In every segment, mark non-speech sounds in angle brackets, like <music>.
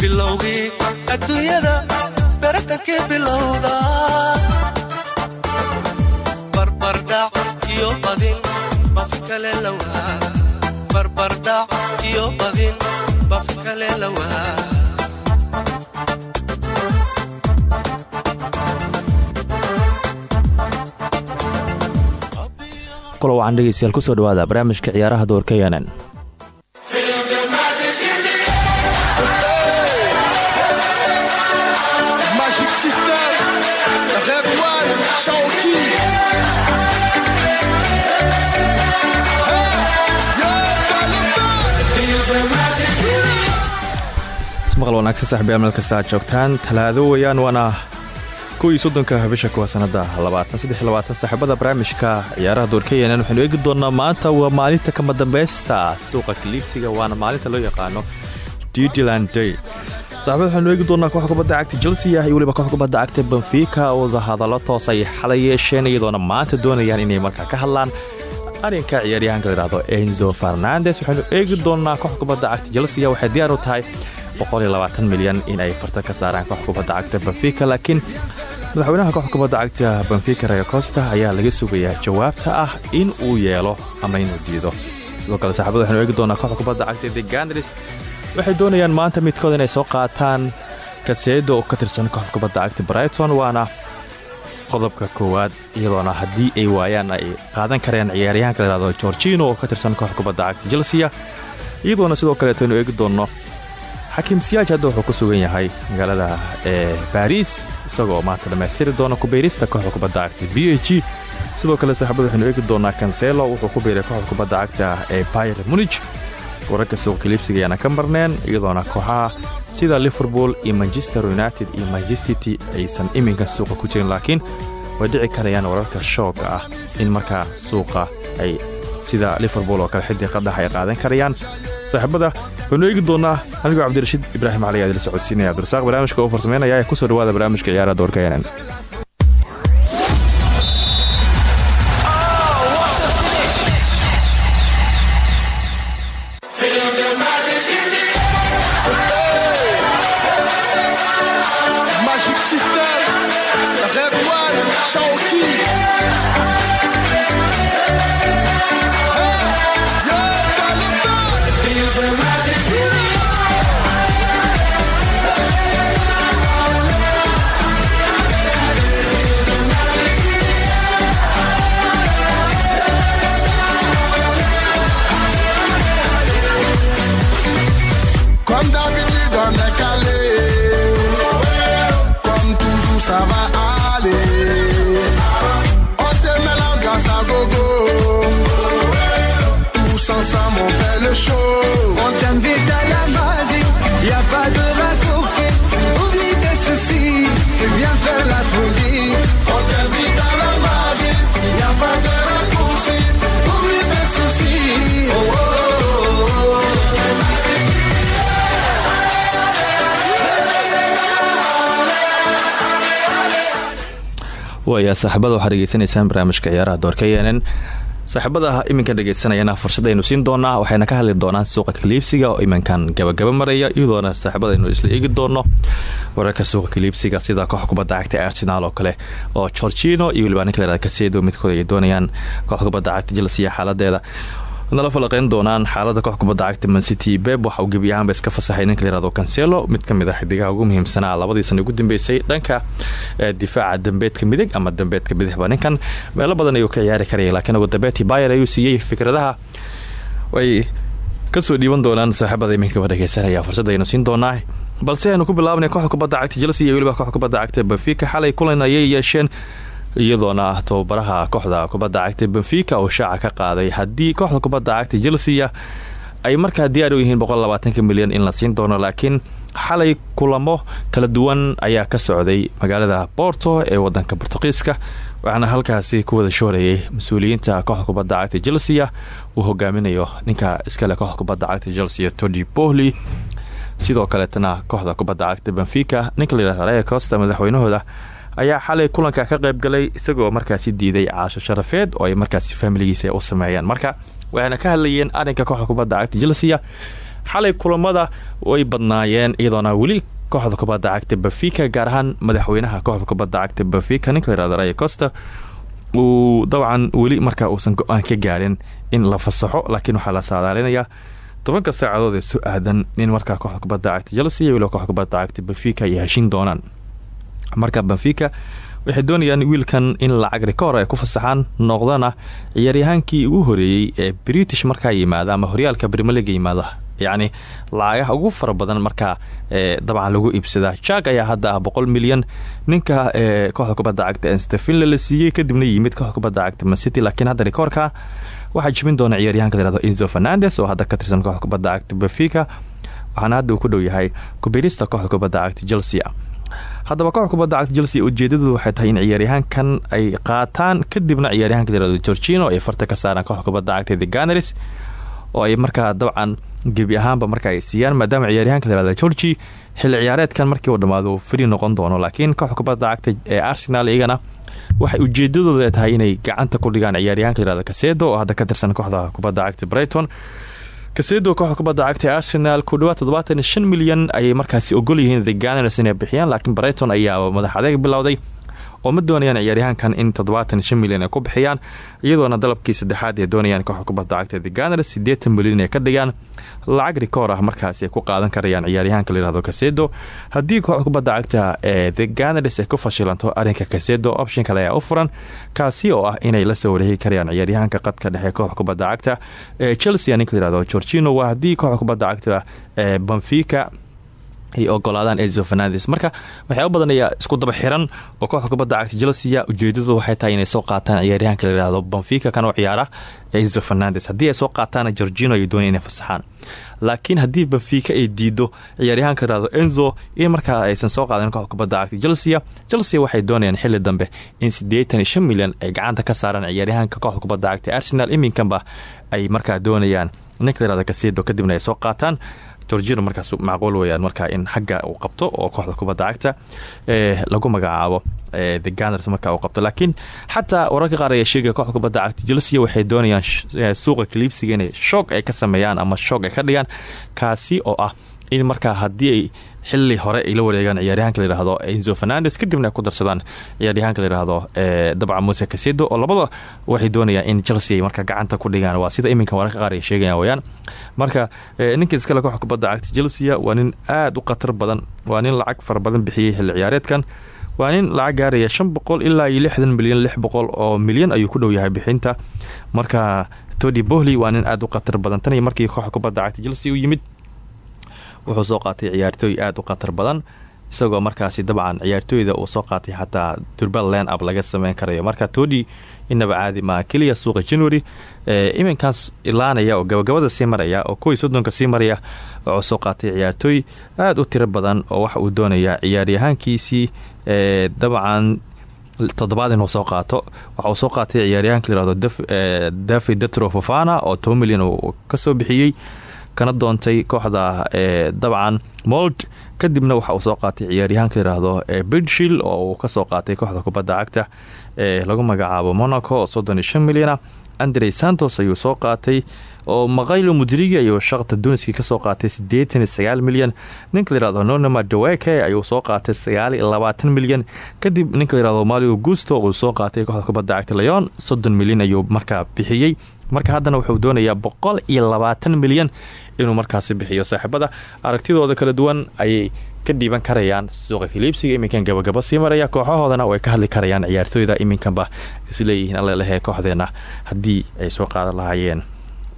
bilowgii adduunyada bartankii bilowda kale lawaa barbardhac iyo ku soo dhawaada barnaamijka ciyaaraha doorka yanan ismaqal wanaagsan saaxibayaal meel kasta aad joogtaan. Talaado weeyaan waana kuwii soddonka bisha kuwa sanada saaxiibada barnaamijka ciyaaraha doorka yanan waxaynu eegi doonaa maanta waa maalinta kama dambeysta suuqa kaliibsiga waana maalinta loo yaqaano didiland day. Saaxibada waxaynu eegi doonaa koox kubadda cagta chelsea iyo weliba koox kubadda cagta benfica. Wada hadallo toos ay xalay yeesheen iyadoona maanta doonayaan inay markaa ka hadlaan arrinka ciyaaryahanka layidhahdo enzo fernandes. Waxaynu eegi doonaa koox kubadda cagta chelsea waxay diyaar u tahay milyan in ay fartan ka saaraan koox kubadda cagta benfica laakiin madaxweynaha koox kubadda cagta benfica rayo costa ayaa laga sugayaa jawaabta ah in uu yeelo ama inuu diido. Sidoo kale saaxibada waxaynu eegi doonaa koox kubadda cagta the gandaris waxay doonayaan maanta midkood inay soo qaataan kaseedo oo ka tirsan koox kubadda cagta brighton waana qodobka koowaad iyadoona haddii ay waayaan ay qaadan kareen ciyaaryahanka layhahdo gorgino oo ka tirsan koox kubadda cagta chelsea iyadoona sidoo kaleeto aynu eegi doonno xakiim siyaaj hadda wuxuu ku sugan yahay magaalada ee baariis isagoo maanta dhammaystiri doona kubeyrista kooxda kubadda cagta b h g. Sidoo kale saaxiibada waxaynu eegi doonaa kanselo wuxuu ku biiray kooxda kubadda cagta ee bayer munij wararka suuqa kaliibsiga ayaana ka marneen iyadoona kooxaha sida liverpool iyo manchester united iyo manchester aysan iminka suuqa ku jirin laakiin way dhici karayaan wararka shooga ah in markaa suuqa ay sida liverpool oo kale xidii qadax ay qaadan karayaan. Saaxiibada waynu eegi doonaa anigoo cabdirashiid ibraahim cali aad la socodsiinaya. Abdirasaaq barnaamijka oo farsameynaya ee ku soo dhawaada barnaamijka ciyaaraha doorka yanan Tous ensemble, on fait le show. On t'invite à la magie, y a pas de raccourci. Oublie tes soucis, c'est bien faire la folie. On t'invite à la magie. Y a pas de raccourci. Oublie tes soucis. Oh, oh, oh, oh. waaya saaxiibada waxaad dhegeysanaysaan barnaamijka ciyaaraha doorka yanan saaxiibada iminka dhegeysanayana fursadaynu siin doonaa waxayna ka hadli doonaan suuqa kaliibsiga oo iminkan gabagaba maraya iyadoona saaxiibadaynu isla eegi doono wararka suuqa kaliibsiga sida koox kubadda cagta arsenal oo kale oo gorgino iyo waliba ninka layhahda kasedo midkood ay doonayaan koox kubadda cagta chelsea xaaladeeda nala falaqeyn doonaan xaalada koox kubadda cagta mancity beb waxa uu gebi ahaanba iska fasaxay ninka layihahdo cancelo. Mid ka mid a xidigaha ugu muhiimsanaa labadii sana ugu dambeysay dhanka difaaca dambeedka midig ama dambeedka bidixba. Ninkan meelo badan ayuu ka ciyaari karaya laakiin ugu dambeetii bayer ayuu siiyey fikradaha. Ay ka soo dhiiban doonaan saaxiibada iminkaba dhegeysanaya fursadaynu siin doonaa. Balse aynu ku bilaabnay kooxda kubadda cagta chelsea iyo weliba kooxda kubadda cagta benfica. Xalay kulan ayay yeesheen iyadoona tababaraha kooxda kubadda cagta benfica uu shaaca ka qaaday. Haddii kooxda kubadda cagta chelsea ay markaa diyaar u yihiin milyan in la siin doono laakiin xalay kulamo kala duwan ayaa ka socday magaalada borto ee wadanka bortuqiiska waxaana halkaasi ku wada shoorayay mas'uuliyiinta kooxda kubadda cagta chelsea uu hogaaminayo ninka iskale kooxda kubadda cagta chelsea todi bohly sidoo kaleetana kooxda kubadda cagta benfica ninka layihahdo raya costa madaxweynahooda ayaa xalay kulanka ka qayb galay isagoo markaasi diiday caasho sharafeed oo ay markaasi faamiligiisa u sameeyaan. Marka waxayna ka hadlayeen arinka kooxda kubadda cagta chelsea xalay kulamada way badnaayeen iyadoona weli kooxda kubadda cagta benfica gaar ahaan madaxweynaha kooxda kubadda cagta benfica ninka layihahdo raya costa uu dabcan weli markaa uusan go'aan ka gaarin in la fasaxo laakiin waxaa la saadaalinayaa tobanka saacadood ee soo aadan in markaa kooxda kubadda cagta chelsea weliba kooxda kubadda cagta benfica ay heshin doonaan marka benfica waxay doonayaan wiilkan in lacag rikoor ay ku fasaxaan noqdana ciyaaryahaankii ugu horeeyey ee british markaa yimaada ama horyaalka brmeliga yimaada. Yacni lacagaha ugu fara badan markaa dabcan lagu iibsadaa. Jak ayaa hadda ah boqol milyan ninka kooxda kubadda cagta enstefille la kadibna yimid kooxda kubadda cagta mancity laakiin hadda rikoorka waxaa jibin doona ciyaaryahanka layhahdo enzo fernandes oo hadda ka tirsan kooxda cagta benfica waxaana hadda ku dhow yahay kubirista kooxda cagta chelsea haddaba kooxda kubadda cagta chelsea ujeedadu waxay tahay in ciyaaryahaankan ay qaataan kadibna ciyaaryahanka layhahdo gorgino ay farta ka saaraan kooxda kubadda cagta the ganars oo ay markaa dabcan gebi ahaanba marka ay siiyaan maadaama ciyaaryahanka layhahda georgi xilli ciyaareedkan markii uu dhammaado fri noqon doono. Laakiin kooxda kubadda cagta ee arsenal iyagana waxay ujeedadooda tahay inay gacanta ku dhigaan ciyaaryahanka layhahdo kasedo oo hadda ka tirsan kooxda kubadda cagta brighton kasedo kooxda kubadda cagta ee arsenal ku dhawaad toddobaatan milyan ayay markaasi ogol yihiin the ganars inay bixiyaan laakiin brighton ayaa madax adeeg bilowday oo ma doonayaan ciyaaryahankan in toddobaatan shan milyan ay ku bixiyaan iyadoona dalabkii saddexaad ay doonayaan kooxda kubadda cagta the ganars siddeetan milyan ay ka dhigaan. Lacag rikoor ah markaasi ay ku qaadan karayaan ciyaaryahanka layihahdo kasedo. Haddii kooxda kubadda cagta ee the ganars ay ku fashilanto arrinka kasedo option kale ayaa u furan kaasi oo ah inay la soo wareegi karayaan ciyaaryahanka qadka dhexe kooxda kubadda cagta. Ee chelsea ninka layihahdo gorgino waa haddii kooxda kubadda cagta ee benfica ay ogolaadaan enzo fernandes marka waxyaaba badan ayaa isku daba xiran oo kooxda kubadda cagta chelsea ujeedadu waxay tahay inay soo qaataan ciyaaryahanka layihahdo benfica kan oo ciyaara enzo fernandes haddii ay soo qaataana gorgino ay doonaya inay fasaxaan. Laakiin haddii benfica ay diido ciyaaryahanka layihahdo enzo in markaa aysan soo qaadan kooxda kubadda cagta chelsea chelsea waxay doonayaan xili dambe in siddeetan iyo shan milyan ay gacanta ka saaraan ciyaaryahanka kooxda kubadda cagta arsenal. Iminkanba ay markaa doonayaan ninka layihahdo kasedo kadibna ay soo qaataan gorgino markaas macquul weyaan markaa in xagga uu qabto oo kooxda kubadda cagta lagu magacaabo the ganars marka uu qabto. Laakiin xataa wararka qaar ayaa sheegaya kooxda kubadda cagta chelsea waxay doonayaan suuqa kaliibsiga inay shoog ay ka sameeyaan ama shoog ay ka dhigaan kaasi oo ah in markaa haddii xili hore ay la wareegaan ciyaaryahanka layihahdo enzo fernandes kadibna ay ku darsadaan ciyaaryahanka layihahdo dabca muse kasedo oo labada waxay doonayaan in chelsea marka gacanta ku dhigaan. Waa sida iminka wararka qaar ay sheegayaan weyaan marka ninka iskale kooxda kubadda cagta chelsea waa nin aada u khatar badan. Waa nin lacag fara badan bixiyey xilli ciyaareedkan. Waa nin lacag gaaraya shan boqol ilaa iyo lixdan milyan lix boqol oo milyan ayuu ku dhow yahay bixinta. Marka todi bohly waa nin aada u khatar badan. Tan markii kooxda kubadda cagta chelsea u yimid wuxuu soo qaatay ciyaartooy aada u khatar badan isagoo markaasi dabcan ciyaartooyda uu soo qaatay xataa durbal len up laga sameyn karayo. Marka todi inaba caadi maa keliya suuqa january iminkaas ilaanaya oo gabagabada sii maraya oo kuwii soddonka sii maraya wuxuu soo qaatay ciyaartooy aada u tiro badan oo waxa uu doonayaa ciyaaryahaankiisii dabcan toddobaad inuu soo qaato. Waxa uu soo qaatay ciyaaryahanka layihahdo david fofana oo toban milyan uu ka soo bixiyey kana doontay kooxda dabcan mold. Kadibna waxa uu soo qaatay ciyaaryahanka layihahdo bidshil oo uu ka soo qaatay kooxda kubadda cagta ee lagu magacaabo monaco oo soddon iyo shan milyana andrey santos ayuu soo qaatay oo maqaylo mudrigi ayuu shaqta duniski ka soo qaatay siddeetan iyo sagaal milyan. Ninka layihahdo nonama daweke ayuu soo qaatay sagaal iyo labaatan milyan. Kadib ninka layihahdo malio gusto uu soo qaatay kooxda kubadda cagta leon soddon milyan ayuu markaa bixiyey marka haddana wuxuu doonayaa boqol iyo labaatan milyan inuu markaasi bixiyo saaxiibada. Aragtidooda kala duwan ayay ka dhiiban karayaan suuqa kaliibsiga iminkan gabagabo sii maraya kooxahoodana way ka hadli karayaan ciyaartooyda iminkanba isleeyihiin allelehe kooxdeena haddii ay soo qaadan lahaayeen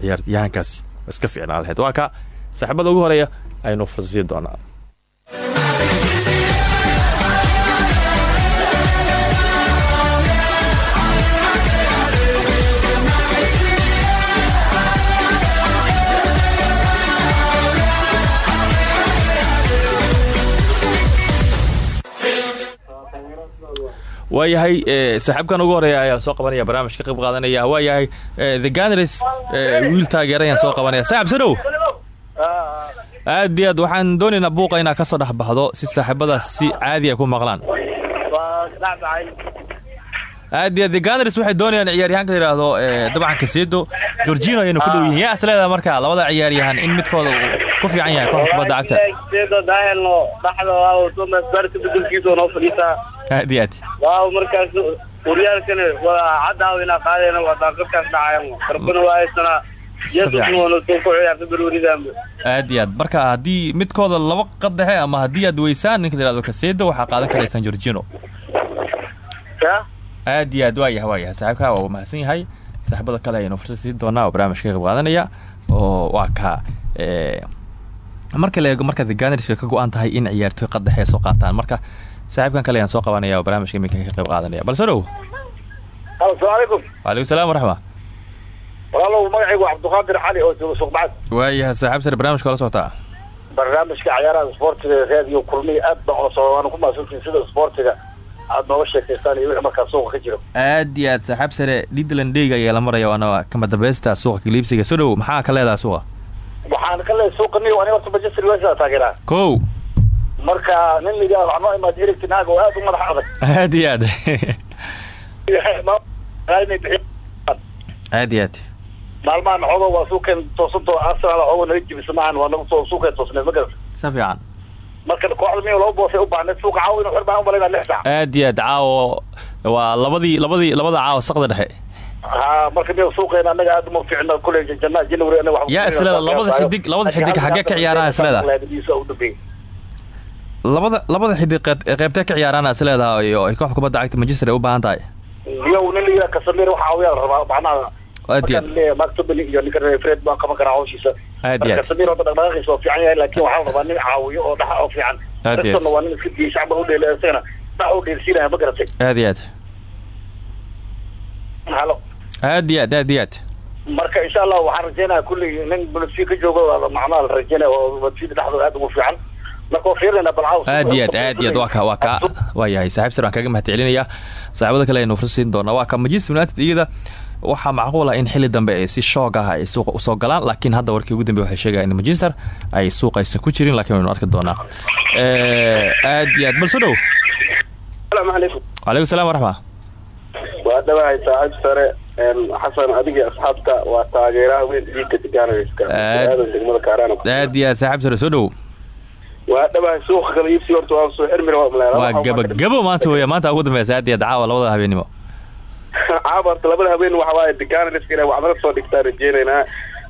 ciyaaryahankaas iska fiicnaa laheyd waa saaxiibada ugu horreeya aynu fursasiin doonaa waayahay saaxiibkan ugu horreeya ayaan soo qabanaya barnaamij ka qayb qaadanaya waayahay the ganars wiil taageera ayaan soo qabanaya. Saaxib sadow aad iyo aad waxaan doonaynaa buuqa inaad ka soo dhex baxdo si saaxiibadaas si caadi ay ku maqlaan aad iyo the ganars waxay doonayaan ciyaaryahanka la yidhaahdo dabcan kaseedo georgino ayaynu ku dhow yihiin. Yaa is leedaha marka labada ciyaaryahan in midkooda uu ku fiican yahay kooxda kubadda cagta. Aad iyo aad. Waaw markaas horyaalkana waa cadaaw inaa qaadayna waa daaqadkaas dhacayan karbana waa haysanaa aad iyo aad. Marka haddii midkooda laba qadaxe ama haddii aad weysaan ninka la yihahdo kaseedo waxaa qaadan karaysaan georgino. Ya aad iyo aad waa yahay waa yahay saaxiibka waa mahadsan yahay. Saaxiibada kale ayaynu fursad siin doonaa oo barnaamijka ka qayb qaadanaya oo waa ka marka la eego marka the ganars way ka go-an tahay in ciyaartoy qadaxe soo qaataan. Marka saaxiibkan kale ayaan soo qabanaya oo barnaamijka iminka ka qayb qaadanaya. Bal soo dhow. Asalaamu calaykum wacalaykum salaam waraxma walaalow magacaygu waa cabdiqaadir cali oo jooga suuqbacad waayahay saaxiib sare barnamijka la socotaa barnaamijka ciyaaraha isboortiga raadiyo kulmiya aad baan ula socda waana ku mahadsantihin sida isboortiga aad nooga sheekaystaan iyo wixii markaa suuqa ka jiro. Aad iyo aad saaxiib sare lidland dayga ayaa la maraya waana kama dambaysta suuqa kaliibsiga soo dhow maxaa ka leedaha suuqa? Waxaan ka leeyahay suuqa niyo aniga horta manchester united taageeraa. Kow. Marka nin yidhahdo waxnoo imaad erigti naag oo aad u madax adag. Aad iyo aad. Aad iyo aad. Maalmahan xogo waa suuqeen toosanto arsenal xogo naga jibisa maahan waa nagu soo suuqeen toosneed ma garata si fiican marka kooxda miyo laba boosay u baahneed suuqa caawa inu xir baan umalaynaa lix saac aad iyo aad caawo. Waa labadii labadii labada caawa saqda dhexe. Ha marka miyo suuqeena anaga aad uma fiicna kule janna january anaga yaa isleeda labada xidig labada xidig xaggee ka ciyaaraan isleeda labada labada xidig qeyb qeybtee ka ciyaaraan isleedaha iyo ay kooxda kubadda cagta manchester ay u baahan tahay? Iyo nin la yidhaha kasamir waxa rabaa macnaha aad iyo ninka fred baa qaban karaa hawshiisa aad kasamir hadda dhaqdhaqaaqiisa waa fiican yahay laakiin waxaa la rabaa nin caawiyo oo dhaxa oo fiican. Restonna waa nin iska diya shacba u dheela isagana dhax u dheelsiinaya ma garatay aad iyo aad halo aad iyo aad aad iyo aad marka insha allah waxaan rajeynaya kulli nin bulsi ka joogo macnaha la rajeynaya oo bulsida dhexdooda aad ugu fiican marka aad iyo aad aad iyo aad waa ka waa ka waa yahay saaxiib sir waan kaga mahad celinaya saaxiibada kale aynu fursad siin doonaa waa ka manchester united iyada waxaa macquul ah in xili dambe ay si shoog ah ay suuqa u soo galaan laakiin hadda warkii ugu dambe waxay sheegayaan in manchester ay suuqa aysan ku jirin laakiin waynu arki doonaa. Aad iyo aad bal soo dhow. Asalaamu calaykum wacalaykum salaam waraxma waa dhawahay saaxiib sare xasan adiga asxaabta waa taageeraha weyn aadan degmada kaaraan aad iyo aad saaxiib sare soo dhow. Waa dhawahay suuqa kala iibsi horta waa soo xirmir waa gabagabo maanta weya maanta ugu dambeysa aad iyo aad caawa labada habeenimo <laughs> caaba horta labada habeen waxa waaye digaanayska inay waxdala soo dhigtaa rajeynaynaa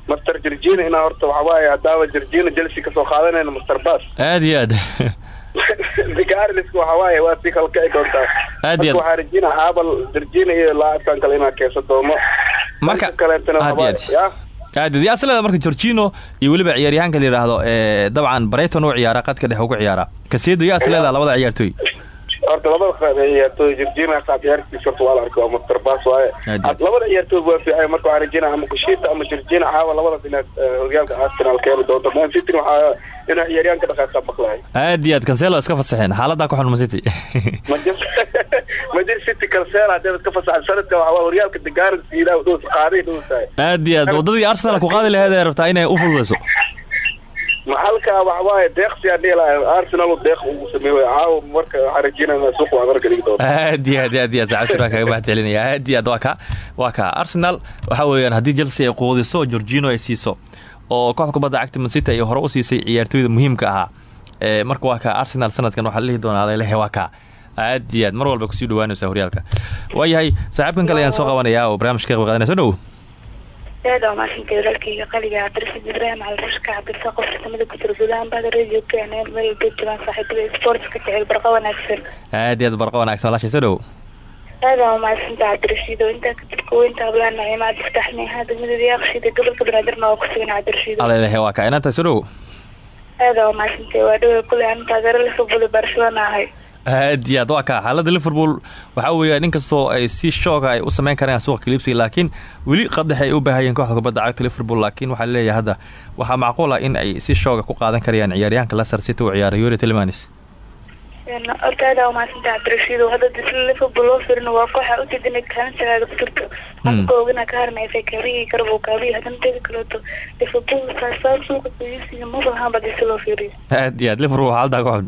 master jirjina inaa horta waxa waaye haddaaba jirjina jelsi ka soo qaadanayna master bas <laughs> aad iyo aad. <laughs> Digaanayska waxa waaye waa si kala doontaa. Aad iyo waxaa rajeyna aabal jirjina iyo laacibkan kale inaa keesa doono marka kaleetana aad waxa iyo waaye- aad. ya? Aad iyo aad. Asleeda marka georgino iyo weliba ciyaaryahanka la yidhaahdo ee dabcan brighton u ciyaara qadka dhexe ugu ciyaara. Kaseedo yaa isleedaha labada ciyaartooy horta labada ciyaartooy jirjina qaab ciyaartiisa horta waa la arkay waa master bas waaye. Labada ciyaartooy waa fiican marka waxaan rajeyna ama kushita ama jirjina caawa labadaas inaad horyaalka arsenal keeni doonto. Man city waxaa inaa ciyaaryahanka dhaqaaqa maqlahay aad iyo aad cancelo iska fasaxeen. Xaaladaa ku xun city. <laughs> Manchester city <laughs> kalseel hadee iska fasaxan sanadka waxaa horyaalka degaaran siidaa dhows qaaday dhows tahay aad iyo aad wadadii arsenal ku qaadi laheed ee rabtaa inay u fududayso maxalka waxa waaye deeqsi arsenal deeq ugu sameeyo. Caawa marka waxaan rajeynaya suuq waa marka dhigi doonto. Aad iyo aad aad iyo aad saxaab shiraan kaga mahad celinaya aad iyo aad waa ka waa ka. Arsenal waxa weeyaan haddii chelsea ay quudiso georgino ay siiso oo kooxda kubadda cagta man city ay hore u siisay ciyaartooyda muhiimka ahaa ee marka waa ka arsenal sanadkan waxaa la dhihi doonaa lelehe waa ka. Aad iyo aad mar walba ku sii dhawaanaysa horyaalka. Waayahay saaxiibkan kale ayaan soo qabanayaa oo barnaamijka qayb qaadanaya soo dhow waa mahadsantahay walaalkayga qaliga cabdirashiid ibraahim calrushka cabdirsa qof farsamada ku jira gudahaan baada radio keeneen meel joogaan saaxiibada sportska jecel barqa wanaagsan aad iyo aad barqa wanaagsan walaashay soo dhow aad waa mahadsantahay cabdirashiid oo intaa kadib kuweynta hablaha naciima abdiftaaxni ahaa degmada yaaqshida gobolka banaadirna waa ku sugan cabdirashiid alelehe waa ka inantahay soo dhow aad waa mahadsantahay waa dhawe kuley aan taageero liverpool iyo barcelona ahay aad iyo aad waa ka xaaladda liverpool waxaa weeya nin kastoo ay si shooga ay u sameyn karaan suuqa kaliibsiga laakiin weli qadax ay u baahayeen kooxda kubadda cagta liverpool laakiin waxaa leeyahay hadda waxaa macquul ah in ay si shooga ku qaadan karayaan ciyaaryahanka leicester city uu ciyaaray yuri tilmanis horta aad aa umahadsanta cabdirashiid oo hadda disla liverpool loo firino waa kooxa ujeedinay kaalintaada ku jirto marka ogana ka harnaysay kaabihii garabo kaabihii haddana teeda kaleeto liverpool saasaa suuqa kuyisiga maba ahaanba disi loo fiiriyo. Aad iyo aad liverpool xaaldaa ku xun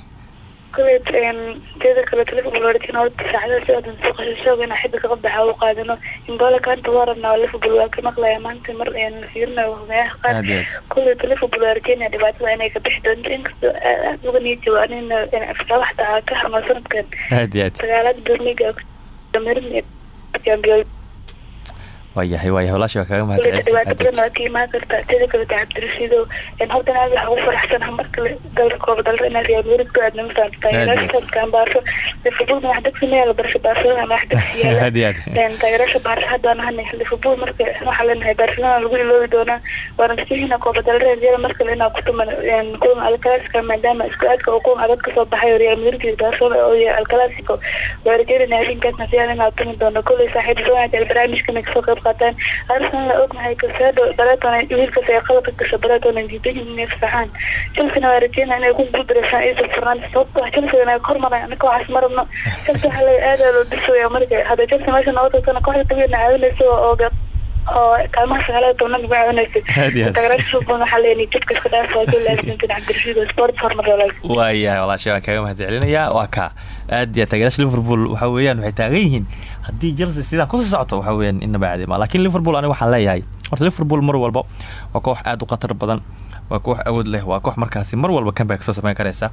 kuley teeda kaleeto liverpool waratin horta saacadaha soo qashashooga inaa u qaadano imbola kaanta waa rabnaa liverpool waa ka maqlaya maanta mar fiirinayo hogayaha qaar aad aad kuleyta liverpool waa rajeynaya dhibaatada inay ka bixi doonto inkastoo aad uga niyad anina afsawaxta aa ka harmaa sanadkan aad aad dagaalada berliga damarin champion waayahay waayahay walaasha waa kaaga mahad kuleyta dhibaato badan waa ka imaan kartaa teeda kaleeto cabdirashiido hortan aad waxa ugu faraxsanaha mar kale dalka kooba dalra inaa real madrid ku aadna taageerashakan baarso liverpool madax degsi maya la barsha barcelona madax degsi yaalla aad iyo aad taageerasha baarsa haddaan ahanay liverpool marka waxaa leenahay barcelona lagu iloobi doonaa waana rajahina kooba dalra real mar kale inaa kutuman kulan alclasico maadaama isku aadka oo kulan adag ka soo baxayo real madrid iyo barcelona oo yahay alclasico waa rajeynayna arrinkaasna fiican inaa tumi doono saaxiib doonaa barnaamijkana ka soo qayb qaataan. Arsenal la ognahay kasedo baleton wiilkaas ay qalabka gasho baleton diidayin inay fasaxaan chelsea waa rajeynaa inay ku guuldareysaan iso fernandes sababto ah chelsea inay kormaraan anaka waxaas ma rabno. Chelsea waxaa laga aadaa loo disooya marka hadda chelsea meesha nooga tagtana kooxda tageena caawinaysa oo oo kaalmaha sagaalaad tobnaad uga caawinaysa Aad iyo aad. taageerasha football waxaa leeyahay jidka iska dhaaf waa soo laasiintan <laughs> cabdirashiid oo sport hormar walaal waayahay walaasha waan kaaga mahad celinayaa waa ka. Aad iyo aad taageerayaasha liverpool waxa weeyaan waxay taagan yihiin haddii chelsea sidaan ku sii socoto waxa weeyaan inaba caadi ma. Laakiin liverpool aniga waxaan leeyahay horta liverpool mar walba waa koox aad u khatar badan waa koox awood leh waa koox markaasi mar walba comeback soo sameyn karaysa.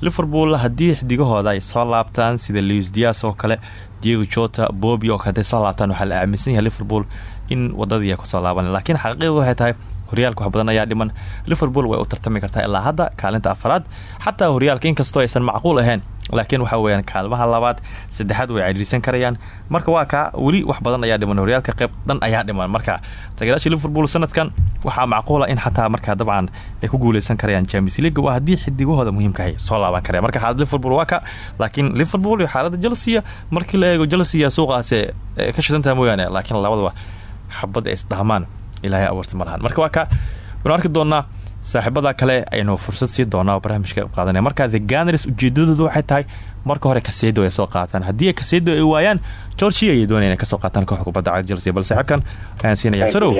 Liverpool haddii xidigahooda ay soo laabtaan sida luis dias oo kale diego jota bobi oo kale haday soo laabtaan waxaa la aaminsan yahay liverpool in wadadii ay ku soo laaban. Laakiin xaqiiqadu waxay tahay horyaalka wax badan ayaa dhiman. Liverpool way u tartami kartaa ilaa hadda kaalinta afaraad xataa horyaalka inkastoo aysan macquul ahayn. Laakiin waxa weeyaan kaalmaha labaad saddexaad way cedhiisan karayaan. Marka waa kaa weli wax badan ayaa dhiman horyaalka qayb dhan ayaa dhiman. Marka taageerayaasha liverpool sanadkan waxaa macquula in xataa markaa dabcan ay ku guuleysan karayaan champions league waa haddii xidigahooda muhiimkahay soo laaban karaya marka xaalada liverpool waa ka laakiin liverpool iyo xaalada chelsea markii la eego chelsea suuqaasi eh, ka shidantaha mooyaane laakiin labadaba xabad ay isdhahmaan ilaahay abuurta ma lahan. Marka waa ka waynu arki doonaa saaxiibada kale aynu fursad sii doonaa oo barnaamijka qaadanaya. Marka the ganers ujeedadoodu waxay tahay marka hore kaseedo ay soo qaataan. Haddii ay kaseedo ay waayaan georgia ayay doonayaan inay ka soo qaataan kooxda kubadda cagta chelsea bal saaxiibkan ayaan siinaya soo dhow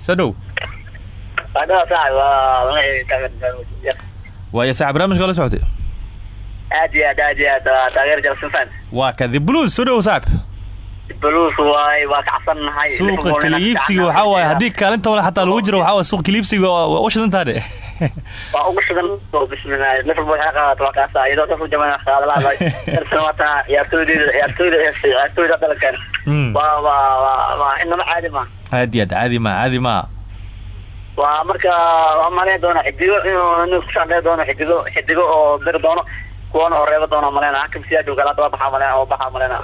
soo dhow saaxib barnaamijka. La socotay? Aad iyo aad aad iyo aad waa taageer jalsin fan. Waa ka the blues. Soo dhow saaxib blues waay waa kacsannahay suuqa kaliibsiga waxaa waaye haddii kaalinta wale xataa lagu jiro waxaa waaye suuqa kaliibsiga waa u shidantaa de. Waa ugu shidan <laughs> liverpool waxay qaadato waa kaasa iyadoo ka fujamana qaadalaada jalsin wata <laughs> ciyaartooydeeda ciyaartooyda ciyaartooyda dalkan. Mm. waa waa waa waa inaba caadi ma. Aad iyo aad caadi ma caadi ma. Waa marka waa malayn doona xidigo inuu inuu ku shaqeyn doono xidigo xidigo oo diri doono kuwana oo reeba doona maleyna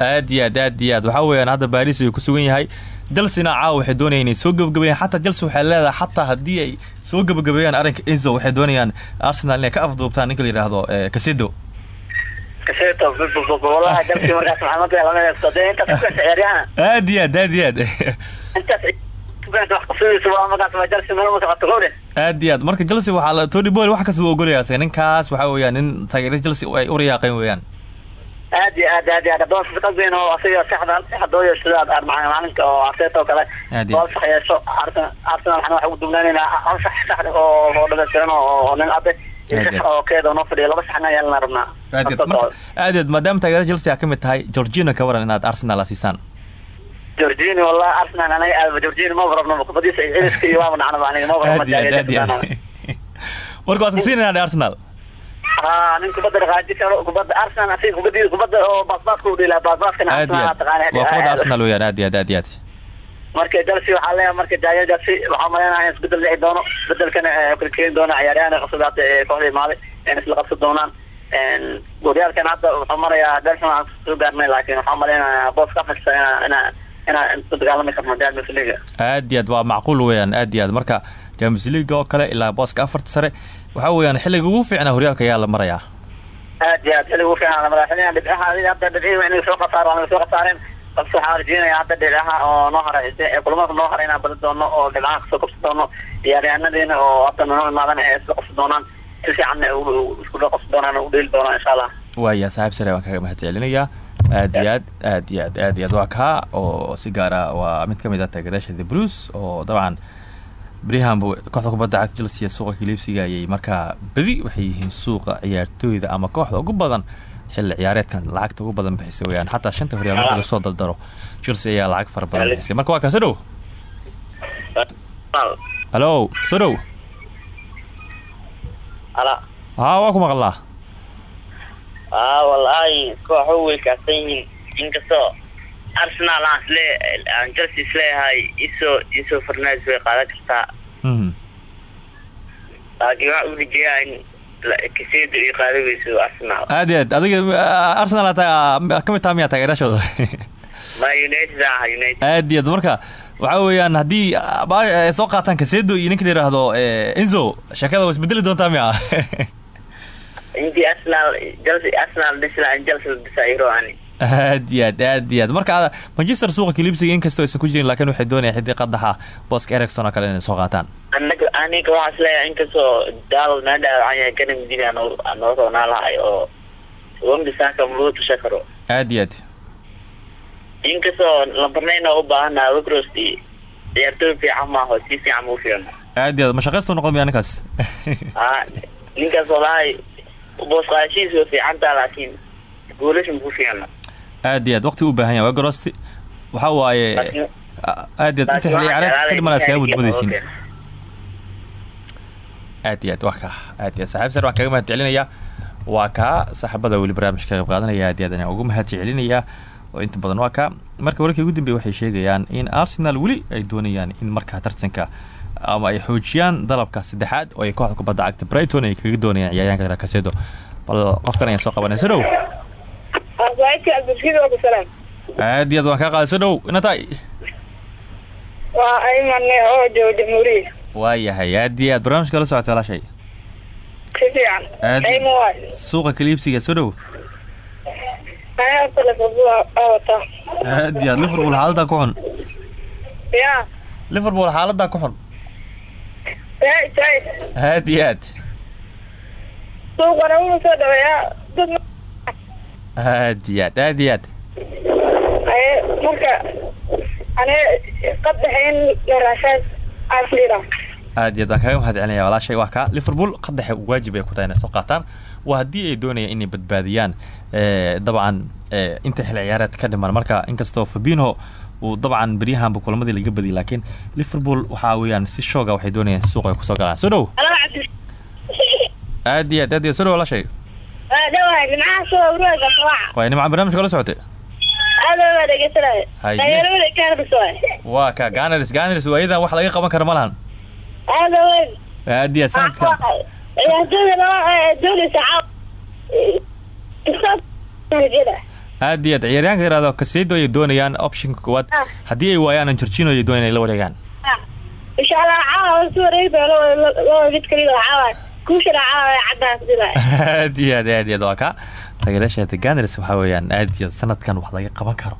aad iyo aad aad iyo aad. Waxaa weeyaan hadda baris ayuu ku sugan yahay. Jelsena caawa waxay doonayaan inay soo gebagabeeyaan xataa jelse waxay leedahay xataa haddii ay soo gebagabeeyaan arrinka enzo waxay doonayaan arsenal inay ka afduubtaan ninka la yidhaahdo eh, kasa ciyaaryahan aad iyo aad aad iyo aad aad iyo aad. Marka chelsea waxaa la tony boyle wax kasta uu ogolaya isaga ninkaas waxaa weeyaan nin taageera chelsea ay u riyaaqeen weeyaan. Aad iyo aad aad qalbigan oo asaga saxda saxda oo yeesho sida maalinka oo arteta oo kale. Sax yeesho. Arsenal arsenal waxaan waxa ugu dubnaanaynaa hal sax sax oo oo dhameystiran oo nin aad. oo keeda oo noo fadhiya. Laba saxna yeelana rabnaa. Aad aad. Maadaama taageera chelsea aa ka mid tahay georgina ka waran inaad arsenal a siisaan georgini wallahi arsenal anaga aadba georgini ma rabno kubadiisa celiska iyo waaba dhacnaba aniga ma rabno aad iyo aad aad iyo aad marka waa siinaynaa arsenal? Haa nin kubadda dhaqaaji karo kubadda arsenal asiga kubadii kubadda oo baasbaaska u dhilaa baasbaaskana iyo aad waa kubadda arsenal weeyaan aad iyo aad aad iyo aad marka chelsea waxaa leeyahay marka jaayo chelsea waxaa maleynayaa in isbeddel dhici doono isbedelkana eh, kala keeni doona ciyaaryahan cusub ee kooxda imaaday in isla qabsan doonaan. Horyaalkan hadda wuxuu marayaa dalsan aan soo gaarnay laakiin waxaa maleynayaa booska afasta inaa inaa inaa ku dagaalami karno champions league. Aad iyo aad waa macquul weeyaan aad iyo aad. Marka champions league oo kale ilaa booska afarta sare waxaa weeyaan xilliga ugu fiicnaa horyaalka ayaa la marayaa. Aad iyo aad xilli ugu fiican madaxweynaha dhibcaha adiga hadda dhibcihii waa inay soo qasaaro waa soo qasaareen balse waxaan rajeynayaa hadda dhibcaha oo noo haray ee kulamada noo haray inaan badi doono oo dhibcaha ka soo qabsan doono. Ciyaaryahanadiina oo hadda noo imaadan ee isla qabsan doonaan si fiicanna iskula qabsan doonaan oo u dheeli doonaan insha allah. Waaya saaxiib sare waan kaga mahad celinayaa aad iyo aad aad iyo aad aad iyo aad. Waa kaa oo si gaara waa mid ka mid ah taageerayaasha the blues oo dabcan beryahanba kooxda kubadda cagta chelsea suuqa kiliibsiga ayay markaa bedi waxay yihiin suuqa ciyaartooyda ama kooxda ugu badan xilli ciyaareedkan lacagta ugu badan bixisay weyaan xataa shanta horyaal marka la soo dardaro chelsea ayaa lacag fara badan bixisay marka waa kaa soo dhow. Hallo soo dhow. Haa waa ku maqlaa aa wallaahi kooxo way kaacsan yihiin inkastoo arsenal aan chelsea is leeyahay iso iso fernandes way qaadan kartaa. Mhm. laakiin waxaan u rajeeyaa in kaseedo ay qaadan weyso arsenal. Aad iyo aad adiga ah, arsenal ata ka mid taha miyaa ah <laughs> united aad iyo aad marka waxaa weeyaan haddii ah, ay soo qaataan kasedo iyo ninka la yidhaahdo eh, enzo sheekada waa isbedeli doontaa miya <laughs> intii arsenal chelsea arsenal dhisla chelsea dhisairo ani. Aad iyo aad aad iyo aad. Marka manchester suuqa kiliibsiga inkastoo aysan ku jirin laakiin waxay doonayaan xiddi qadaxa booska ericson oo kale inay soo qaataan. Anaga aniga waxaa is leeyahay inkastoo daal naa dhaawacan yahay midina aan noo roonaa lahay oo wambisaka mulugu tusha karo aad iyo aad. Inkastoo lambarnayna u baahana wicrost ciyaartooy fiican maaho si fiican mau fiicno aad iyo aad. Mashaqaystu noqon miya ninkaas ha ninkaas walahi boos qaadashihiisa way fiicantaa laakiin goolasha maku fiicno aad iyo aad waqti u baahan yahay. Waa waxaa waaye aad iyo aad inta xilli ciyaareedka ka dhimanaa iskaga budbudaysiin aad iyo aad kaa aad iyo aad. Saaxiib sare waan kaga mahad waa kaa saaxiibada weli barnaamijka ka qayb qaadanaya. Aad iyo aad ayaan ugu mahad oo inta badan waa kaa marka wararkii ugu dambeeyay waxay sheegayaan in arsenal weli ay doonayaan in markaa tartanka ama ay xoojiyaan dalabka saddexaad oo ay kooxda kubadda cagta brighton ay kaga doonayaan ciyaaryahanka rakasedo bal qofkan ayaan soo qabanaysa dhow aad iyo aad waan kaa qaaday. Soo dhow inatay Waa waayahay aad iyo aad barnaamijka la socota walaashay suuqa kaliibsiga soo dhow aad iyo aad liverpool xaaladdaa ku xun? Liverpool xaaladdaa ku xun. Aad iyo aad aad iyo aad aad iyo aad aad iyo aad waan kaga mahad celinaya walaashay waa kaa liverpool qadaxa waajib ay ku tahay inay soo qaataan. Waa haddii ay doonayaan inay badbaadiyaan eh, dabcan eh, inta xilli ciyaareed ka dhiman. Marka inkastoo fabinho uu dabcan beryahanba kulamadii laga badiyay laakiin liverpool waxaa weeyaan si shooga waxay doonayaan suuq ay ku soo galaan soo dhow aad iyo aad aad iyo soo dhow walaashay Ah, dhawahay dhinaca soo ururka sawaaca. waa nimca barnaamijka la socotay Aad waa ka ganars ganars waayadan wax laga qaban kara ma lahan Aad iyo aad sanadkan aad iyo aad ciyaaryahanka yaraado kasedo ay doonayaan optionka koowaad Ah. haddii ay waayaan jorgino ay doonayaan inay la wareegaan dila <laughs> aad iyo aad aad iyo aad waa ka. Taageeryaasha ganars waxaa weeyaan aad iyo aad sanadkan wax laga qaban karo.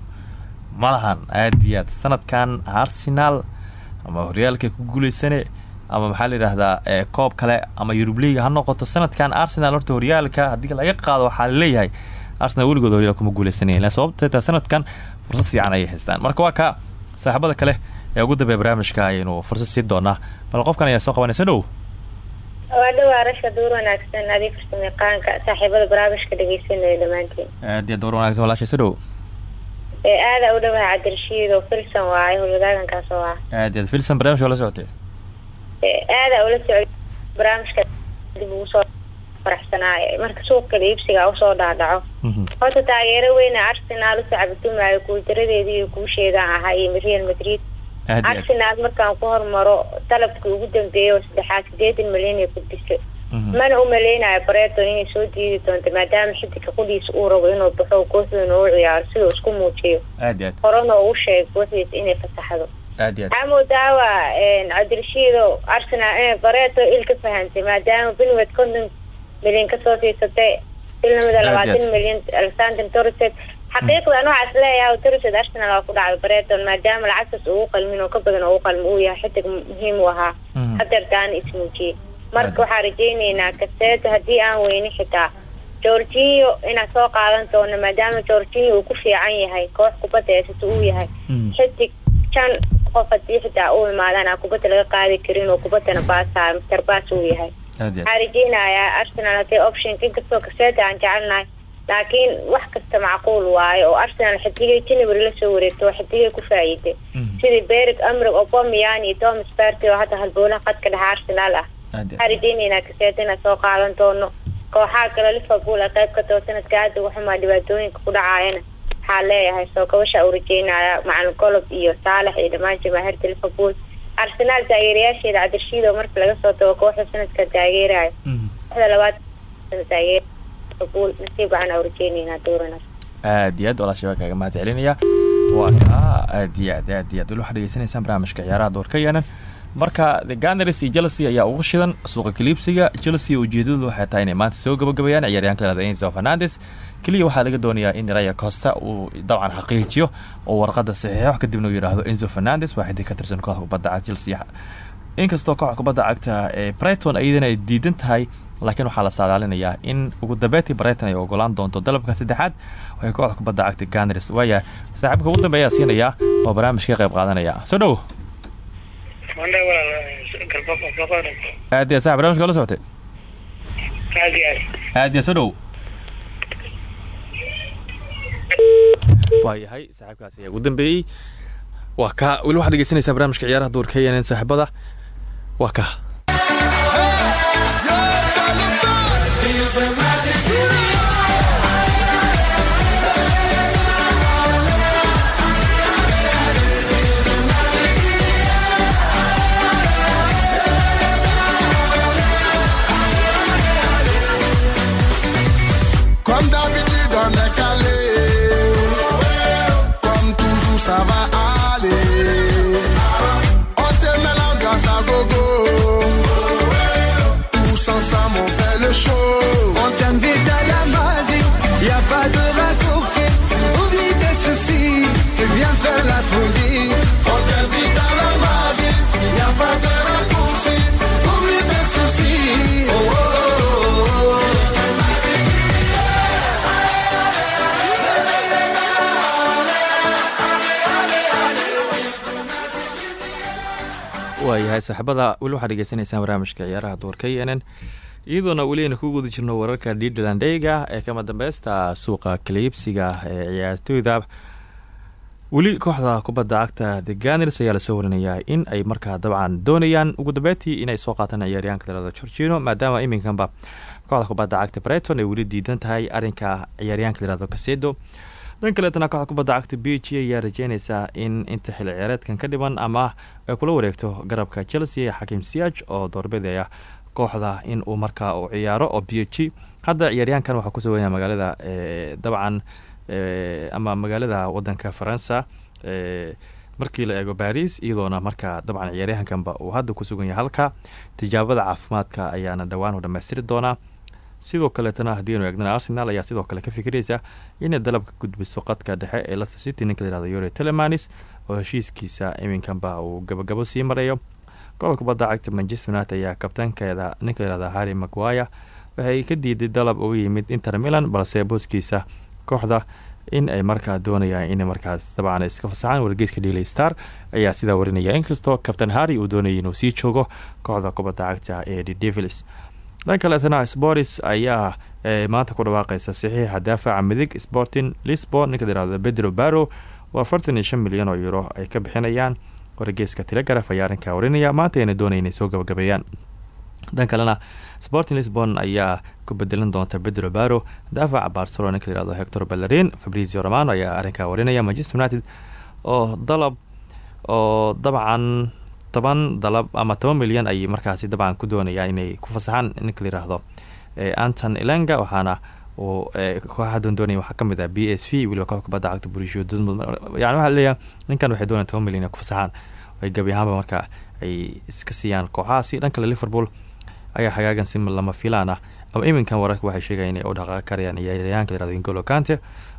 Ma lahan aad iyo aad sanadkan arsenal ama horyaalka ku guuleysane ama maxaa la yidhaahdaa koob kale ama yurub league ha noqoto sanadkan arsenal horta horyaalka haddii laga qaado waxaa la leeyahay arsenal weligood horyaal kuma guuleysanaya ila sababtee taa sanadkan fursad fiican ayay haystaan. Marka waa ka saaxiibada kale ee ugu dambeeya barnaamijka ayaynu fursad siin doonaa. Bal qofkan ayaa soo qabanaysa dhow waa dhawaa rasha duur wanaagsan. Adii farsamayaqaanka saaxiibada barnaamijka dhegeysanaya dhammaantiin. Aad iyo aad door wanaagsan walaashay dhow ee aada u dhawaha cabdirashiid oo filsan waaye howlwadaagankaas oo ah. Aad iyo aad. Filsan barnaamijka la socotay ee aada ula socday barnaamijka dib ugu soo faraxsanaaye marka suuqa iibsiga u soo dhaadhaco. Mhm. horta taageero weyne arsenal u soo cabitumayo guultaradeedii iyo guusheedaan ahaa iyo real madrid. Arsenal markaan ku hormaro dalabkii ugu dambeeyay oo saddexaad sideetan milyan ay kudisay Mhm. mana u maleynayo bareton inay soo diidi doonto maadaama xidigka qudhiisa uu rabo inuu baxo kooxdana u ciyaaro siduu isku muujiyo. Horena uu sheegay kooxdiisa inay fasaxdo. Aad iyo aad. Waxaa moodaa waa cabdirashiido arsenal inay bareto il ka fahantay maadaama benwet conton milyan ka soo siisatay silnimada labaatan milyan alexander torreset xaqiiqdan waxaa is leeyahay torreset arsenal waa ku dhacday breton maadaama lacagtaas ugu qalmin oo ka badan ugu qalmi uu yahay xidig muhiim u ahaa Mhm. hadeertaana ismuujiyey marka Aad. waxaa rajayneynaa kaseeto haddii aan weyni xitaa georgio inaan soo qaadan doono maadaama georgio uu ku fiican yahay koox kubadda heysata uu yahay xidig jan qof haddii xitaa u imaadaan aan kubadda laga qaadi karin oo kubaddana baas uu yahay waxaa rajeynayaa arsenal hadday option inkastoo kaseeta aan jecelnahay laakiin wax kasta macquul waayo oo arsenal xidigay january la soo wareegto oo xidigay ku faa'iiday sidii berig amrig obamian iyo thomas party oo hadda halbowlaha qadka dhexe arsenal ah waxaa rajeyneynaa kaseeta inaan soo qaadan doono kooxaha kale liverpool ee qayb ka too sanadka aada ugu xumaa dhibaatooyinka ku dhacaayana waxaa leeyahay soo kabasha uu rajeynaya macalin golob iyo saalex iyo dhammaan jamaahiirta liverpool arsenal taageerayaasheeda cabdirshiid oo marka laga soo tago kooxda sanadka taageerayo Mhm. kooxda labaad taageer liverpool nasiib wacan uu rajeyneynaa dooranas aad iyo aad walaashay baa kaaga mahad celinaya waa kaa aad iyo aad aad iyo aad weli waxaad dhegeysanaysaan barnaamijka ciyaaraha doorka yaanan marka the ganars iyo chelsea ayaa ugu shidan suuqa kaliibsiga chelsea ujeedadu waxay tahay inay maanta soo gabagabayaan ciyaaryahanka lahada enzo fernandes. Keliya waxaa laga doonayaa in raya costa uu dabcan xaqiijiyo oo warqada saxiixo kadibna uu yidhaahdo enzo fernandes waa xidig ka tirsan kooxda kubadda cagta chelsea. Inkastoo kooxda kubadda cagta ee brighton iyadana ay diidan tahay laakiin waxaa la saadaalinayaa in ugu dambeyntii brighton ay ogolaan doonto dalabka saddexaad waxay kooxda kubadda cagta ganars waaya saaxiibka ugu dambeeya siinayaa oo barnaamijka ka qayb qaadanaya. Soo dhow aad iyo saaxib barnaamijka la socotay aad iyo soo dhow waayahay saaxiibkaasi ayaa ugu dambeeyey waa ka weli waxaad ciyaaraha yenen saaxiibada waa ka waayahay saaxiibada weli waxaad dhegeysanaysaan barnaamijka ciyaaraha duurka yenen iyadoona weli aynu ku guda jirno wararka diidlandeyga ee kama dambeysta suuqa kaliibsiga ee ciyaartooyda weli kooxda kubadda cagta the ganers ayaa la soo warinayaa in ay markaa dabcan doonayaan. Ugu dambeyntii inay soo qaataan ciyaaryahanka tirada gorgino maadaama iminkanba kooxda kubadda cagta brighton ay weli diidan tahay arrinka ciyaaryahanka tirado kasedo dhan kaleetana kooxda kubadda cagta b g ayaa rajeynaysaa in inta xilli ciyaareedkan ka dhiman ama ay kula wareegto garabka chelsea xakiim siyaaj oo doorbidaya kooxda in uu markaa uu ciyaaro oo b g hadda ciyaaryahankan waxaa ku soo waya magaalada dabcan ama magaalada wadanka faransa markii la eego baris iyadoona markaa dabcan ciyaaryahankanba uu hadda kusugan yahay. Halka tijaabada caafimaadka ayaana dhowaan u dhamaystiri doonaa sidoo kaleetana haddiinu eegnana arsenal ayaa sidoo kale ka fikiraysa inay dalabka gudbiso qadka dhexe ee leicester city. Ninka layihahdo yore telemanis oo heshiiskiisa iminkanba uu gabagabo sii marayo gobolka kubadda cagta manchester united ayaa kabtaankeeda ninka layihahdo harry maguire waxay ka diiday dalab uga yimid inter milan balse booskiisa kooxda in ay markaa doonayaan inay markaas dabcan iska fasaxaan. Wargeyska daily star ayaa sidaa warinaya inkastoo kabtain harry uu doonayay inuu sii joogo kooxda kubadda cagta ee the devils dhan kaleetana sports ayaa maanta ku dhawaaqeysa saxiixa daafaca midig sporting lisbon. Ninka layihahdo pedro baro waa afartan iyo shan milyan oo euro ay ka bixinayaan. Wargeyska telegraf ayaa arrinkaa warinaya maanta ayna doonaya soo gabagabeeyaan. Dhan kalena sporting lisbon ayaa ku bedelan doonta pedro baro daafaca barcelona ninka layihahdo hector bellerin. Fabrizio romano ayaa arrinkaa warinaya manchester united oo dalab oo dabcan toban dalab ama toban milyan ayay markaasi dabcan ku doonayaan inay ku fasaxaan ninka layihahdo anton elenga waxaana uu kooxaha doondoonaya waxaa ka mid ah b s v kooxda kubadda cagta burisho dudmud yani waxaa leeyahay ninkan waxay doonayaan toban milyan ku fasaxaan ay gebi ahaanba marka ay iska siiyaan kooxahaasi. Dhan liverpool ayaa xagaagan si lama filaan ah. Ama iminkan wararka waxay sheegayaan inay u dhaqaaqi karayaan ciyaaryahanka layirahdo ingolo kante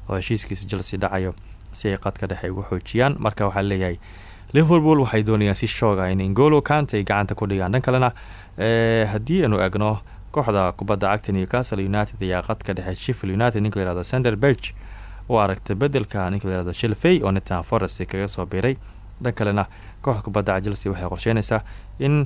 oo heshiiskiisa chelsea dhacayo si ay qadka dhexe ugu xoojiyaan. Marka waxaa leeyahay liverpool waxay doonayaan si shoog ah in ingolo kante ay gacanta ku dhigaan. Dhan kalena haddii aanu egno kooxda kubadda cagta newcastle united ayaa qadka dhexe sheffield united ninka layirahdo sander belch u aragtay bedelka ninka layirahdo shilfey oo netan forest kaga soo biiray. Dhan kalena kooxda kubadda chelsea waxay qorsheynaysaa in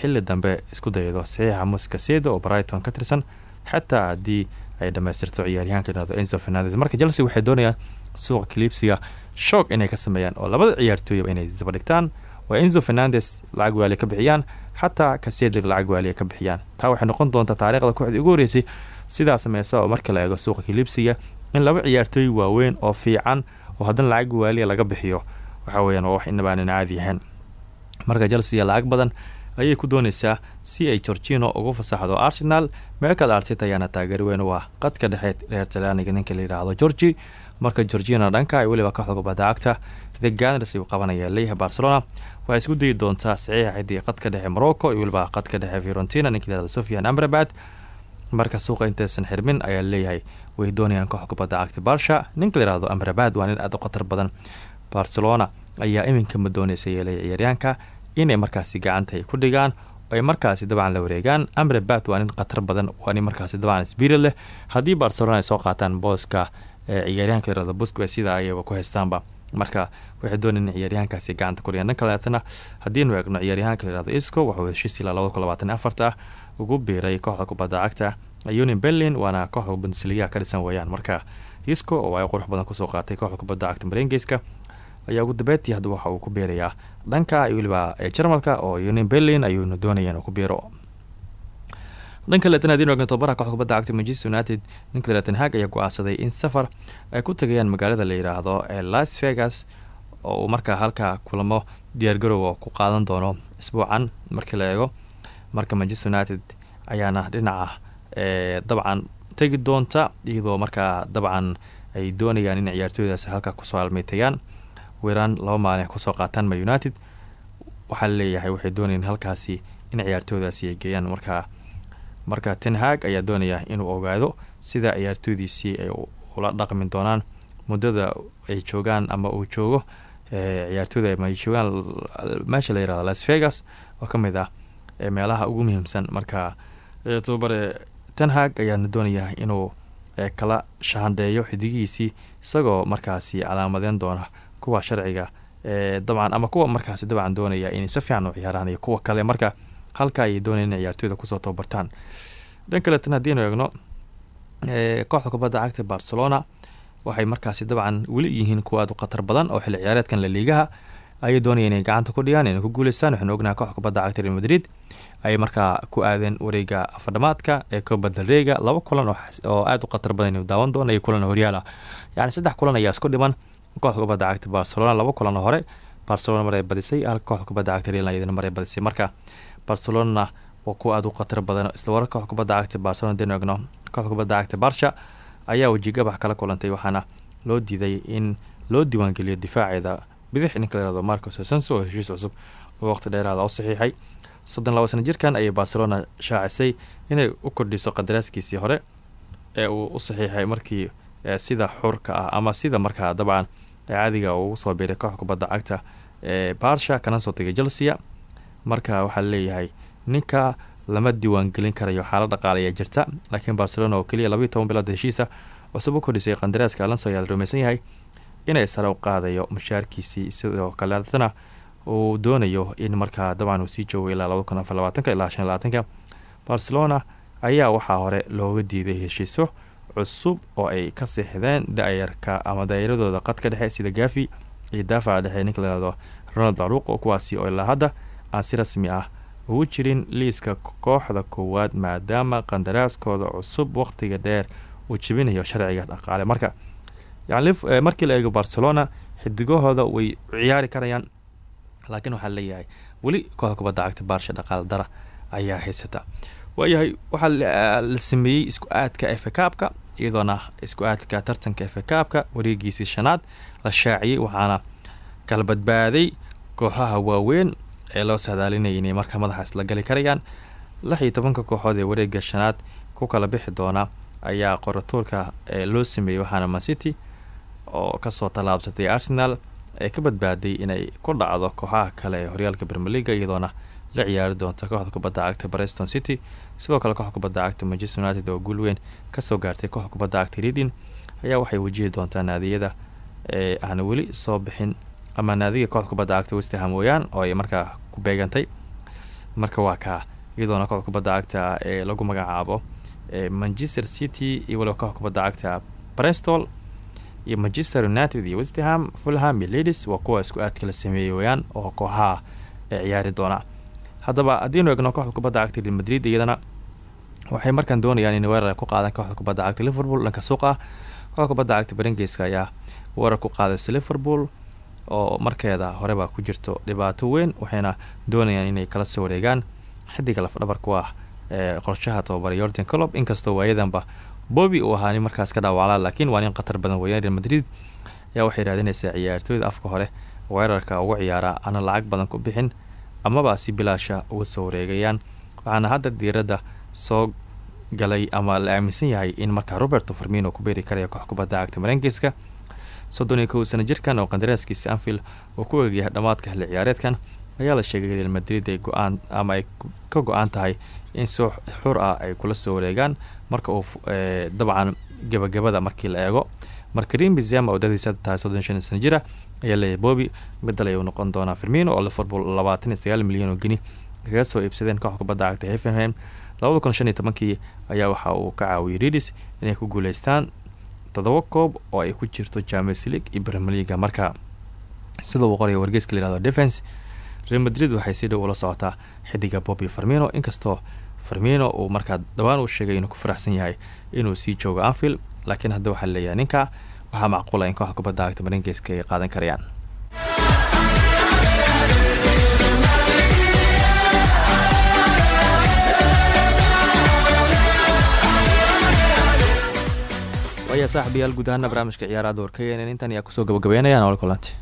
xili dambe isku daydo saxiixa muskasedo oo brighton ka tirsan. Xataa haddii ay dhamaystirto ciyaaryahanka layirahdo enzo fernandes marka chelsea waxay doonayaan suuqa kaliibsiga shoog inay ka sameeyaan oo labada ciyaartooyaba inay isdaba dhigtaan. Oo enzo fernandes lacag waaliya ka bixiyaan xataa kasedo lacag waaliya ka bixiyaan. Taa waxay noqon doontaa taariikhda kooxdii ugu horeysay sidaa sameysa oo marka la eego suuqa kaliibsiga in laba ciyaartooy waaweyn oo fiican oo haddana lacag waaliya laga bixiyo. Waxaa weyaan waa wax inabaanan caadi ahayn. Marka chelsea lacag badan ayay ku dooneysaa si ay gorgino ugu fasaxdo arsenal. Meekal artet ayaana taageer weyn u ah qadka dhexe reer talyaaniga ninka la yidhaahdo georgi marka gorgina dhanka ay weliba kooxda kubadda cagta. The ganers uu qabanaya leeyahay barcelona. Waxay isku dayi doontaa saxiixa xidii qadka dhexe morocco iyo weliba qadka dhexe fiorentina ninka layihahdo sofian amrabat. Marka suuqa intaysan xirmin ayaa leeyahay way doonayaan kooxda kubadda cagta barsha ninka layihahdo amrabat waa nin aad u khatar badan. Barcelona ayaa iminka ma dooneysa yeelay ciyaaryaanka inay markaasi gacanta ay ku dhigaan ay markaasi dabcan la wareegaan. Amrabat waa nin khatar badan waa nin markaasi dabcan spirit leh. Haddii barcelona ay soo qaataan booska ciyaaryahanka layirahdo busque sida ayaba ku haystaanba marka waxay doonayeen in ciyaaryahankaasi gacanta ku dhigaan. Dhan kaleetana haddiinu eegno ciyaaryahanka layirahdo isco waxuu heshiis ilaa labada kun afarta. Ugu biiray kooxda kubadda cagta unin berlin waana kooxda bundesliga ka dhisan weeyaan. Marka isco oo ay qurux badan ku soo qaatay kooxda kubadda cagta marengeyska ayaa ugu dambeetii hadda waxa uu ku biirayaa dhanka weliba jarmalka oo unin berlin ayuuna doonaya inuu ku biiro dhanka leetan haddii ogna tobaraha kooxda kubadda cagta manchester united ninka leetan hag ayaa go'aansaday in safar ay ku tagayaan magaalada la yidhaahdo ee las vegas oo uu markaa halka kulamo diyaargarow oo ku qaadan doono. Isbuucan markii la eego marka manchester united ayaana dhinaca dabcan tegi doonta iyadoo markaa dabcan ay doonayaan in ciyaartooydaasi halka ku soo almeytayaan weeraan laba maalin ku soo qaataan ma united. Waxaa leeyahay waxay doonayeen halkaasi in ciyaartooydaasi ay geeyaan. Markaa marka ten hag ayaa doonaya inuu ogaado sida ciyaartooydiisii ay ula dhaqmi doonaan. Muddada ay joogaan ama uu joogo ciyaartooyda ay joogaan meesha la yiraahdo las vegas oo ka mid ah meelaha ugu muhiimsan. Marka tobabare ten hag ayaana doonaya inuu kala shahandheeyo xidigihiisii isagoo markaasi calaamadeen doona kuwa sharciga dabcan ama kuwa markaasi dabcan doonaya inay si fiican u ciyaaraan iyo kuwa kale. Marka halka ayay doonayeen in ciyaartooyda ku soo tababartaan. Dhan kaleetana haddiinu eegno kooxda kubadda cagta barcelona waxay markaasi dabcan weli yihiin kuwa aad u khatar badan oo xilli ciyaareedkan laliigaha ayay doonayeen inay gacanta ku dhigaan inay ku guuleystaan. Waxaanu ognaha kooxda kubadda cagta real madrid ayay markaa ku aadeen wareega afardhamaadka ee coba dalrega laba kulan oo aada u khatar badan daawan doona iyo kulan horyaala yacni saddex kulan ayaa isku dhiman kooxda kubadda cagta barcelona laba kulan hore barcelona maray badisay halka kooxda kubadda cagta iyadana maray badisay. Marka barcelona waa kuwa aada u khatar badan isla warar kooxda kubadda cagta barcelona egno kooxda kubadda cagta barsha ayaa wejigabax kala kulantay waxaana loo diiday in loo diiwaangeliyo difaaceeda bidix ninka la yihahdo marcos asenso oo heshiis cusub oo waqti dheeraada u saxiixay. Soddon laba sana jirkan ayay barcelona shaacisay inay u kordhiso qadaraaskiisii hore ee uu u saxiixay markii sida xurka ah ama sida markaa dabcan caadiga ugu soo biiray kooxda kubadda cagta ee barsha kana soo tegay chelsea marka waxaa leeyahay ninka lama diiwaangelin karayo xaalad dhaqaaleya jirta laakiin barcelona oo keliya labayo toban bilood heshiisa cusub u kordhisay qandaraaska alonso ayaa la rumaysan yahay inay sare u qaadayo mushaarkiisii sidoo kaleetana uu doonayo in markaa dabcan uu sii joogo ilaa laba kun afar labaatanka ilaa shan labaatanka. Barcelona ayaa waxaa hore looga diiday heshiisyo cusub oo ay ka seexdeen da-yarka ama daayaradooda qadka dhexe sida gafi iyo daafaca dhexe ninka layihahdo ronald daruuqo kuwaasi oo ilaa hadda aan si rasmi ah ugu jirin liiska kooxda koowaad maadaama qandaraaskooda cusub waqtiga dheer uu jebinayo sharciga dhaqaale. Marka yani markii la eego barcelona xidigahooda way ciyaari karayaan laakiin waxaa leeyahay weli kooxda kubadda cagta baarsha dhaqaale dara ayaa haysata waayahay waxaa la sameeyey isku aadka efe kaabka iyadoona isku aadka tartanka efe kaabka wareegiisii shanaad la shaaciyey waxaana kala badbaaday kooxaha waaweyn ee loo sahdaalinayay inay markaa madaxa isla gali karayaan. Lix iyo tobanka kooxood ee wareega shanaad ku kala bixi doona ayaa qoratuurka ee loo sameeyey waxaana mancity oo ka soo tallaabsatay arsenal ay ka badbaaday inay ku dhacdo kooxaha kale ee horyaalka bermeliga iyadoona la ciyaari doonta kooxda kubadda cagta breston city. Sidoo kale kooxda kubadda cagta manchester united oo guul weyn ka soo gaartay kooxda kubadda cagta reading ayaa waxay wajihi doontaa naadiyada ee aan weli soo bixin. Ama naadiga kooxda kubadda cagta westham weyaan oo ay markaa ku beegantay. Marka waa kaa iyadoona kooxda kubadda cagta ee lagu magacaabo manchester city iyo waliba kooxda kubadda cagta brestol iyo manchester united iyo westham fulham iyo ladies waa kuwa isku aadka la sameeyey weyaan oo kooxaha ciyaari doona haddaba haddiinu egno kooxda kubadda cagta real madrid iyadana waxay markaan doonayaan inay weerar ku qaadaan kooxda kubadda cagta liverpool dhanka suuqa. Kooxda kubadda cagta berengeyska ayaa weerar ku qaadaysa liverpool oo markeeda horeba ku jirto dhibaato weyn waxayna doonayaan inay kala soo wareegaan. Xidiga lafdhabar ku ah ee qorshaha tababara yordan colob inkastoo waayadanba bobi uu ahaa nin markaas ka dhaawaclaa laakiin waa nin khatar badan weeyaan real madrid ayaa waxay raadinaysaa ciyaartooyda afka hore. Weerarka ugu ciyaara ana lacag badan ku bixin amaba si bilaasha uga soo wareegayaan? Waxaana hadda diiradda soo galay ama la aaminsan yahay in markaa roberto farmino ku beeri karaya koox kubadda cagta mareenkiiska soddon iyo kow sana jirkan oo qandaraaskiisa anfield uu ku egyahay dhammaadka xilli ciyaareedkan ayaa la sheegay real madrid ay go'aan ama ay ka go'aan tahay in soo xur ah ay kula soo wareegaan marka uu dabcan gebagabada markii la eego. Marka rim bizema oo dadiisa tahay soddon shan sana jira ayaa leeyahay bobi bedel ayuu noqon doonaa firmino oo liverpool labaatan iyo sagaal milyan oo geni kaga soo iibsadeen koox kubadda cagta hevenham labada kun shan iyo tobankii ayaa waxa uu ka caawiyay ridis inay ku guuleystaan toddoba koob oo ay ku jirto james league iyo bremeliga marka sida uu qoraya wargeyska la yihahdo defense real madrid waxay si dhow ula socotaa xidiga bobi farmino inkastoo farmino uu markaa dhawaan uu sheegay inuu ku faraxsan yahay inuu sii joogo anfield laakiin hadda waxaa leeyahay ninka waxaa macquula in kooxda kubadda cagta marengeyska ay qaadan karayaan. Waaya saaxibayaal guud barnaamijka ciyaaraha doorka intan ayaa ku soo gabagabeynayaan ol kulanti